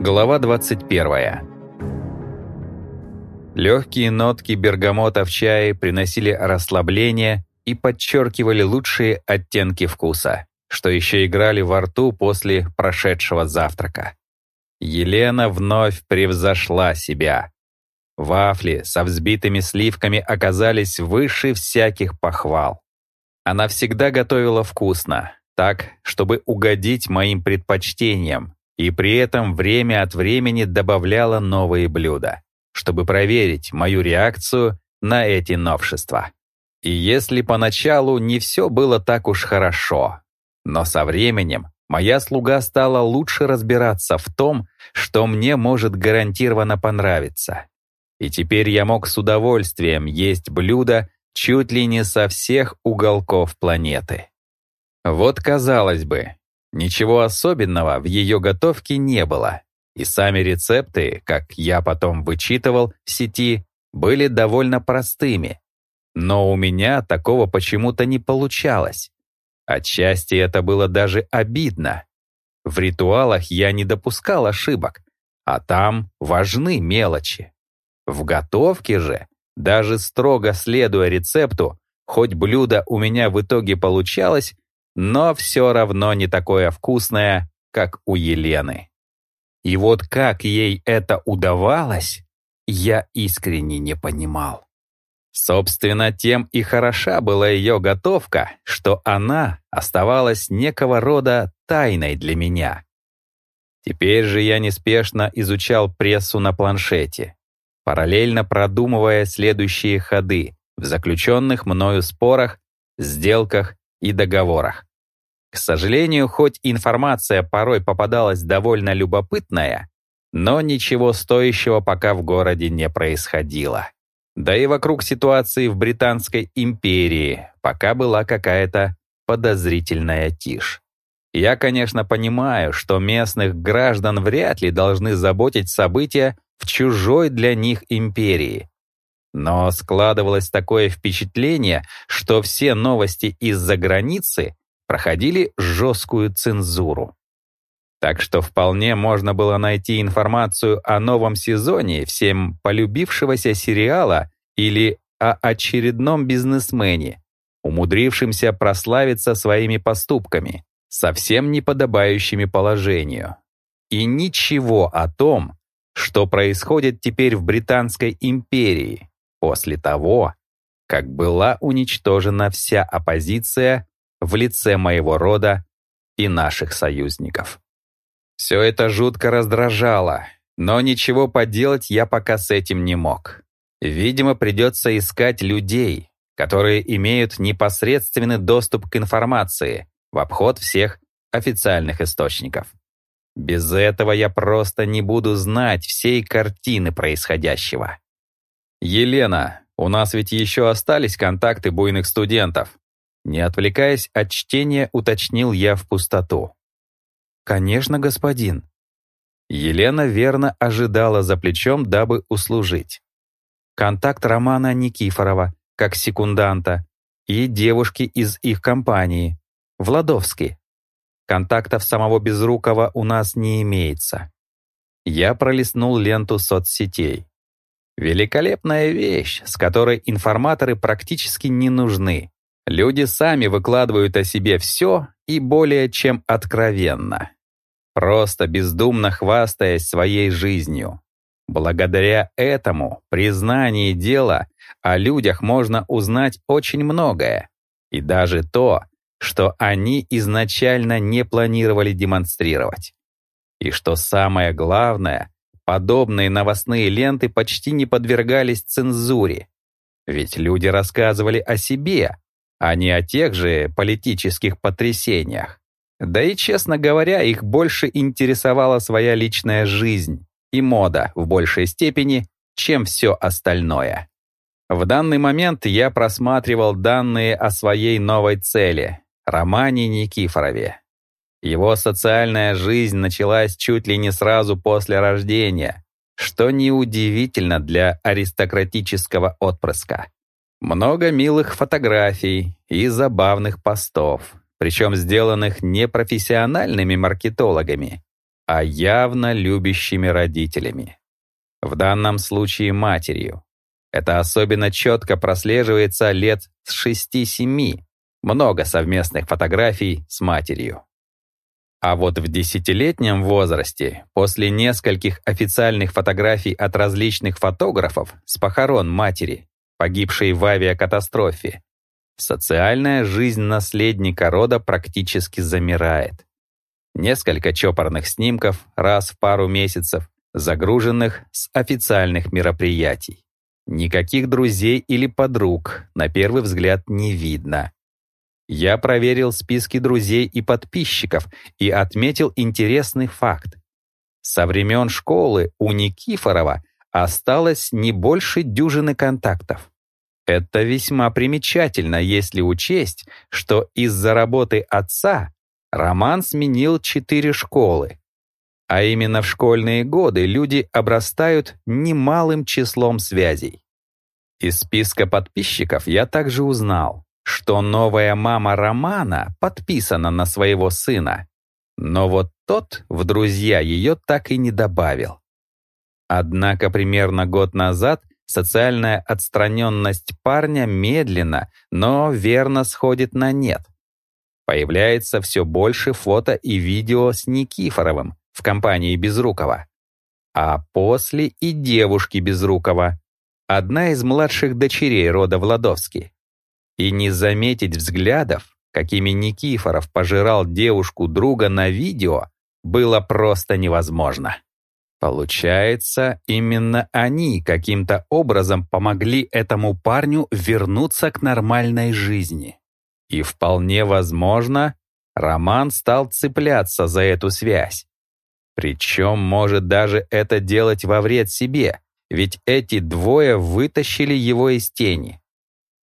Глава 21. Легкие нотки бергамота в чае приносили расслабление и подчеркивали лучшие оттенки вкуса, что еще играли во рту после прошедшего завтрака. Елена вновь превзошла себя. Вафли со взбитыми сливками оказались выше всяких похвал. Она всегда готовила вкусно, так, чтобы угодить моим предпочтениям, и при этом время от времени добавляла новые блюда, чтобы проверить мою реакцию на эти новшества. И если поначалу не все было так уж хорошо, но со временем моя слуга стала лучше разбираться в том, что мне может гарантированно понравиться. И теперь я мог с удовольствием есть блюда чуть ли не со всех уголков планеты. Вот казалось бы, Ничего особенного в ее готовке не было, и сами рецепты, как я потом вычитывал в сети, были довольно простыми. Но у меня такого почему-то не получалось. Отчасти это было даже обидно. В ритуалах я не допускал ошибок, а там важны мелочи. В готовке же, даже строго следуя рецепту, хоть блюдо у меня в итоге получалось, но все равно не такое вкусное, как у Елены. И вот как ей это удавалось, я искренне не понимал. Собственно, тем и хороша была ее готовка, что она оставалась некого рода тайной для меня. Теперь же я неспешно изучал прессу на планшете, параллельно продумывая следующие ходы в заключенных мною спорах, сделках и договорах. К сожалению, хоть информация порой попадалась довольно любопытная, но ничего стоящего пока в городе не происходило. Да и вокруг ситуации в Британской империи пока была какая-то подозрительная тишь. Я, конечно, понимаю, что местных граждан вряд ли должны заботить события в чужой для них империи. Но складывалось такое впечатление, что все новости из-за границы проходили жесткую цензуру. Так что вполне можно было найти информацию о новом сезоне всем полюбившегося сериала или о очередном бизнесмене, умудрившемся прославиться своими поступками, совсем не подобающими положению. И ничего о том, что происходит теперь в Британской империи после того, как была уничтожена вся оппозиция в лице моего рода и наших союзников. Все это жутко раздражало, но ничего поделать я пока с этим не мог. Видимо, придется искать людей, которые имеют непосредственный доступ к информации в обход всех официальных источников. Без этого я просто не буду знать всей картины происходящего. «Елена, у нас ведь еще остались контакты буйных студентов. Не отвлекаясь от чтения, уточнил я в пустоту. «Конечно, господин». Елена верно ожидала за плечом, дабы услужить. Контакт Романа Никифорова, как секунданта, и девушки из их компании, Владовски. Контактов самого Безрукова у нас не имеется. Я пролистнул ленту соцсетей. Великолепная вещь, с которой информаторы практически не нужны. Люди сами выкладывают о себе все и более чем откровенно. Просто бездумно хвастаясь своей жизнью. Благодаря этому признании дела о людях можно узнать очень многое. И даже то, что они изначально не планировали демонстрировать. И что самое главное, подобные новостные ленты почти не подвергались цензуре. Ведь люди рассказывали о себе, а не о тех же политических потрясениях. Да и, честно говоря, их больше интересовала своя личная жизнь и мода в большей степени, чем все остальное. В данный момент я просматривал данные о своей новой цели — Романе Никифорове. Его социальная жизнь началась чуть ли не сразу после рождения, что неудивительно для аристократического отпрыска. Много милых фотографий и забавных постов, причем сделанных не профессиональными маркетологами, а явно любящими родителями. В данном случае матерью. Это особенно четко прослеживается лет с 6-7, много совместных фотографий с матерью. А вот в десятилетнем возрасте, после нескольких официальных фотографий от различных фотографов с похорон матери, погибшей в авиакатастрофе, социальная жизнь наследника рода практически замирает. Несколько чопорных снимков раз в пару месяцев, загруженных с официальных мероприятий. Никаких друзей или подруг на первый взгляд не видно. Я проверил списки друзей и подписчиков и отметил интересный факт. Со времен школы у Никифорова осталось не больше дюжины контактов. Это весьма примечательно, если учесть, что из-за работы отца Роман сменил четыре школы. А именно в школьные годы люди обрастают немалым числом связей. Из списка подписчиков я также узнал, что новая мама Романа подписана на своего сына, но вот тот в друзья ее так и не добавил. Однако примерно год назад социальная отстраненность парня медленно, но верно сходит на нет. Появляется все больше фото и видео с Никифоровым в компании Безрукова. А после и девушки Безрукова, одна из младших дочерей рода Владовский и не заметить взглядов, какими Никифоров пожирал девушку друга на видео, было просто невозможно. Получается, именно они каким-то образом помогли этому парню вернуться к нормальной жизни. И вполне возможно, Роман стал цепляться за эту связь. Причем может даже это делать во вред себе, ведь эти двое вытащили его из тени.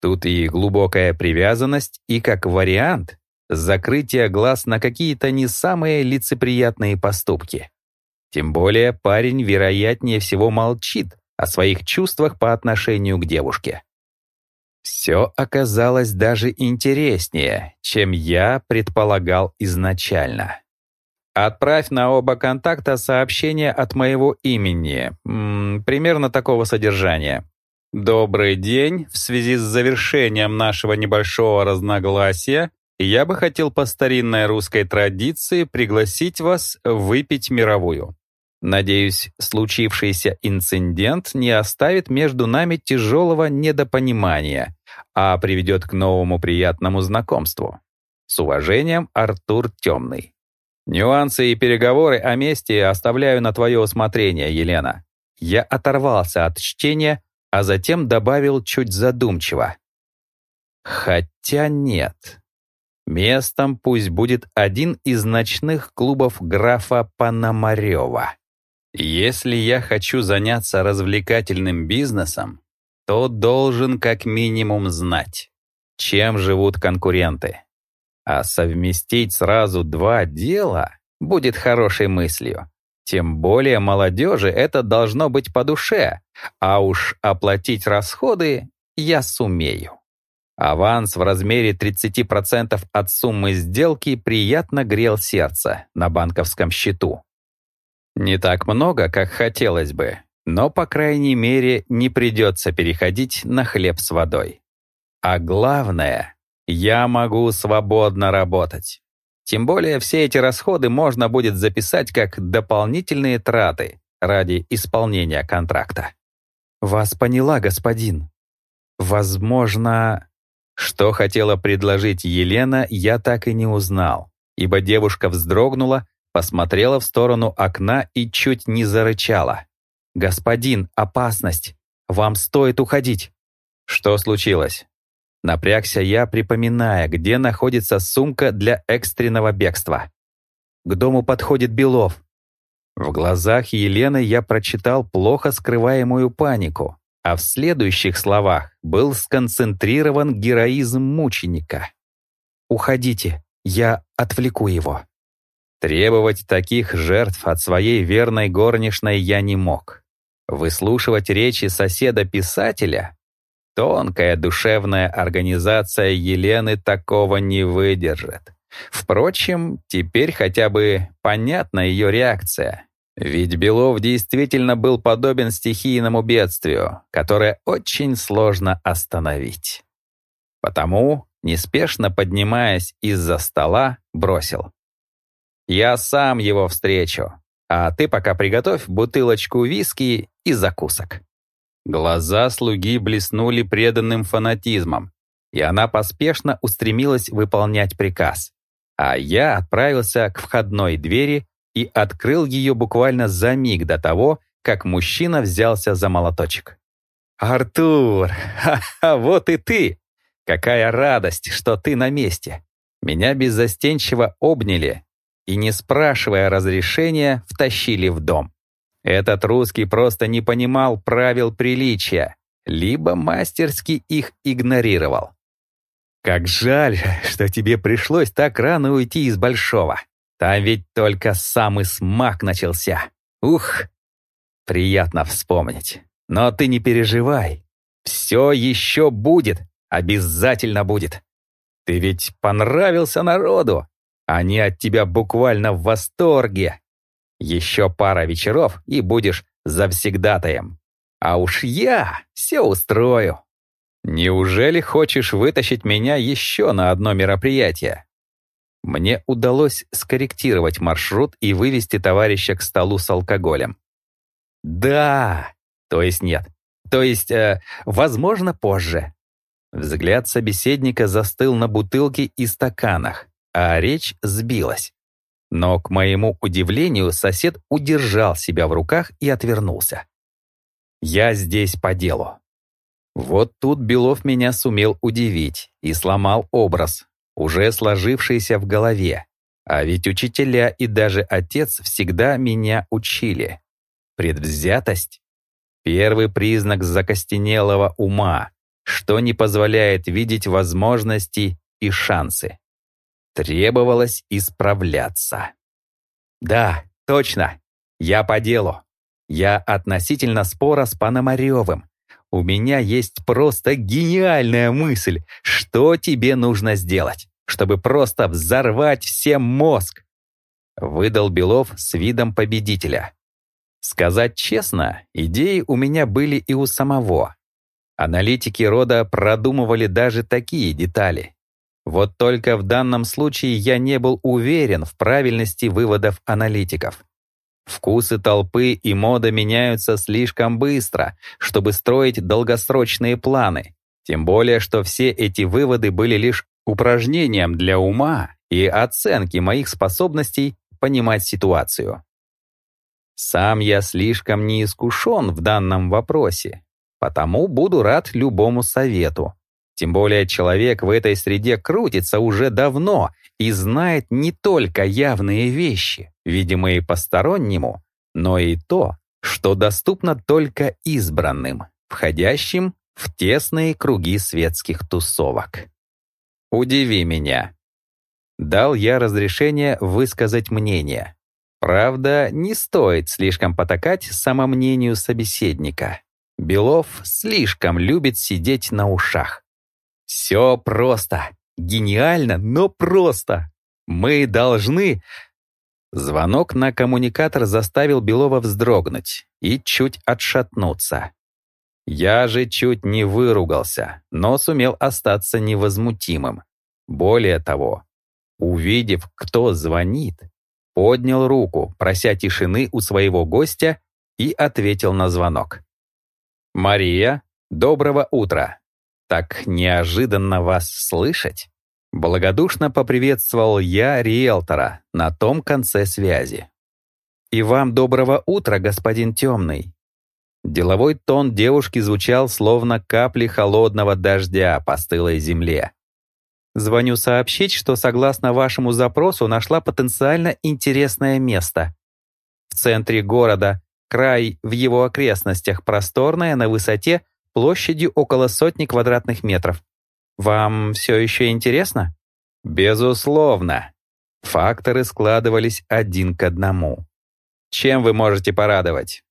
Тут и глубокая привязанность, и, как вариант, закрытие глаз на какие-то не самые лицеприятные поступки. Тем более парень, вероятнее всего, молчит о своих чувствах по отношению к девушке. Все оказалось даже интереснее, чем я предполагал изначально. Отправь на оба контакта сообщение от моего имени, примерно такого содержания. Добрый день. В связи с завершением нашего небольшого разногласия я бы хотел по старинной русской традиции пригласить вас выпить мировую. Надеюсь, случившийся инцидент не оставит между нами тяжелого недопонимания, а приведет к новому приятному знакомству. С уважением, Артур Темный. Нюансы и переговоры о месте оставляю на твое усмотрение, Елена. Я оторвался от чтения, а затем добавил чуть задумчиво. Хотя нет. Местом пусть будет один из ночных клубов графа Пономарева. Если я хочу заняться развлекательным бизнесом, то должен как минимум знать, чем живут конкуренты. А совместить сразу два дела будет хорошей мыслью. Тем более молодежи это должно быть по душе, а уж оплатить расходы я сумею. Аванс в размере 30% от суммы сделки приятно грел сердце на банковском счету. Не так много, как хотелось бы, но, по крайней мере, не придется переходить на хлеб с водой. А главное, я могу свободно работать. Тем более все эти расходы можно будет записать как дополнительные траты ради исполнения контракта. «Вас поняла, господин. Возможно...» Что хотела предложить Елена, я так и не узнал, ибо девушка вздрогнула, посмотрела в сторону окна и чуть не зарычала. «Господин, опасность! Вам стоит уходить!» «Что случилось?» Напрягся я, припоминая, где находится сумка для экстренного бегства. К дому подходит Белов. В глазах Елены я прочитал плохо скрываемую панику, а в следующих словах был сконцентрирован героизм мученика. «Уходите, я отвлеку его». Требовать таких жертв от своей верной горничной я не мог. Выслушивать речи соседа-писателя Тонкая душевная организация Елены такого не выдержит. Впрочем, теперь хотя бы понятна ее реакция. Ведь Белов действительно был подобен стихийному бедствию, которое очень сложно остановить. Потому, неспешно поднимаясь из-за стола, бросил. «Я сам его встречу, а ты пока приготовь бутылочку виски и закусок». Глаза слуги блеснули преданным фанатизмом, и она поспешно устремилась выполнять приказ. А я отправился к входной двери и открыл ее буквально за миг до того, как мужчина взялся за молоточек. «Артур, ха-ха, вот и ты! Какая радость, что ты на месте!» Меня беззастенчиво обняли и, не спрашивая разрешения, втащили в дом. Этот русский просто не понимал правил приличия, либо мастерски их игнорировал. «Как жаль, что тебе пришлось так рано уйти из Большого. Там ведь только самый смак начался. Ух, приятно вспомнить. Но ты не переживай. Все еще будет, обязательно будет. Ты ведь понравился народу. Они от тебя буквально в восторге. Еще пара вечеров, и будешь завсегдатаем. А уж я все устрою. Неужели хочешь вытащить меня еще на одно мероприятие? Мне удалось скорректировать маршрут и вывести товарища к столу с алкоголем. Да, то есть нет. То есть, э, возможно, позже. Взгляд собеседника застыл на бутылке и стаканах, а речь сбилась. Но, к моему удивлению, сосед удержал себя в руках и отвернулся. «Я здесь по делу». Вот тут Белов меня сумел удивить и сломал образ, уже сложившийся в голове. А ведь учителя и даже отец всегда меня учили. Предвзятость — первый признак закостенелого ума, что не позволяет видеть возможности и шансы. Требовалось исправляться. Да, точно, я по делу. Я относительно спора с Пономаревым. У меня есть просто гениальная мысль, что тебе нужно сделать, чтобы просто взорвать всем мозг. Выдал Белов с видом победителя. Сказать честно, идеи у меня были и у самого. Аналитики рода продумывали даже такие детали. Вот только в данном случае я не был уверен в правильности выводов аналитиков. Вкусы толпы и мода меняются слишком быстро, чтобы строить долгосрочные планы. Тем более, что все эти выводы были лишь упражнением для ума и оценки моих способностей понимать ситуацию. Сам я слишком не искушен в данном вопросе, потому буду рад любому совету. Тем более человек в этой среде крутится уже давно и знает не только явные вещи, видимые постороннему, но и то, что доступно только избранным, входящим в тесные круги светских тусовок. «Удиви меня». Дал я разрешение высказать мнение. Правда, не стоит слишком потакать самомнению собеседника. Белов слишком любит сидеть на ушах. Все просто. Гениально, но просто. Мы должны... Звонок на коммуникатор заставил Белова вздрогнуть и чуть отшатнуться. Я же чуть не выругался, но сумел остаться невозмутимым. Более того, увидев, кто звонит, поднял руку, прося тишины у своего гостя, и ответил на звонок. «Мария, доброго утра!» Так неожиданно вас слышать!» Благодушно поприветствовал я риэлтора на том конце связи. «И вам доброго утра, господин Темный!» Деловой тон девушки звучал, словно капли холодного дождя по стылой земле. «Звоню сообщить, что согласно вашему запросу нашла потенциально интересное место. В центре города, край в его окрестностях просторное на высоте площадью около сотни квадратных метров. Вам все еще интересно? Безусловно. Факторы складывались один к одному. Чем вы можете порадовать?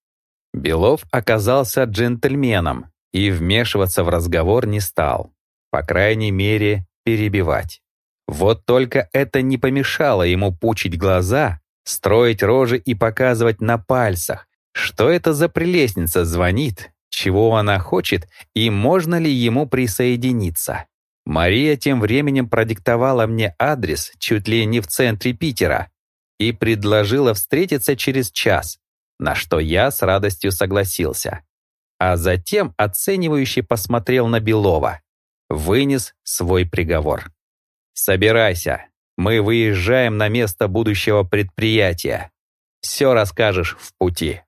Белов оказался джентльменом и вмешиваться в разговор не стал. По крайней мере, перебивать. Вот только это не помешало ему пучить глаза, строить рожи и показывать на пальцах, что это за прелестница звонит, чего она хочет и можно ли ему присоединиться. Мария тем временем продиктовала мне адрес чуть ли не в центре Питера и предложила встретиться через час, на что я с радостью согласился. А затем оценивающе посмотрел на Белова, вынес свой приговор. «Собирайся, мы выезжаем на место будущего предприятия. Все расскажешь в пути».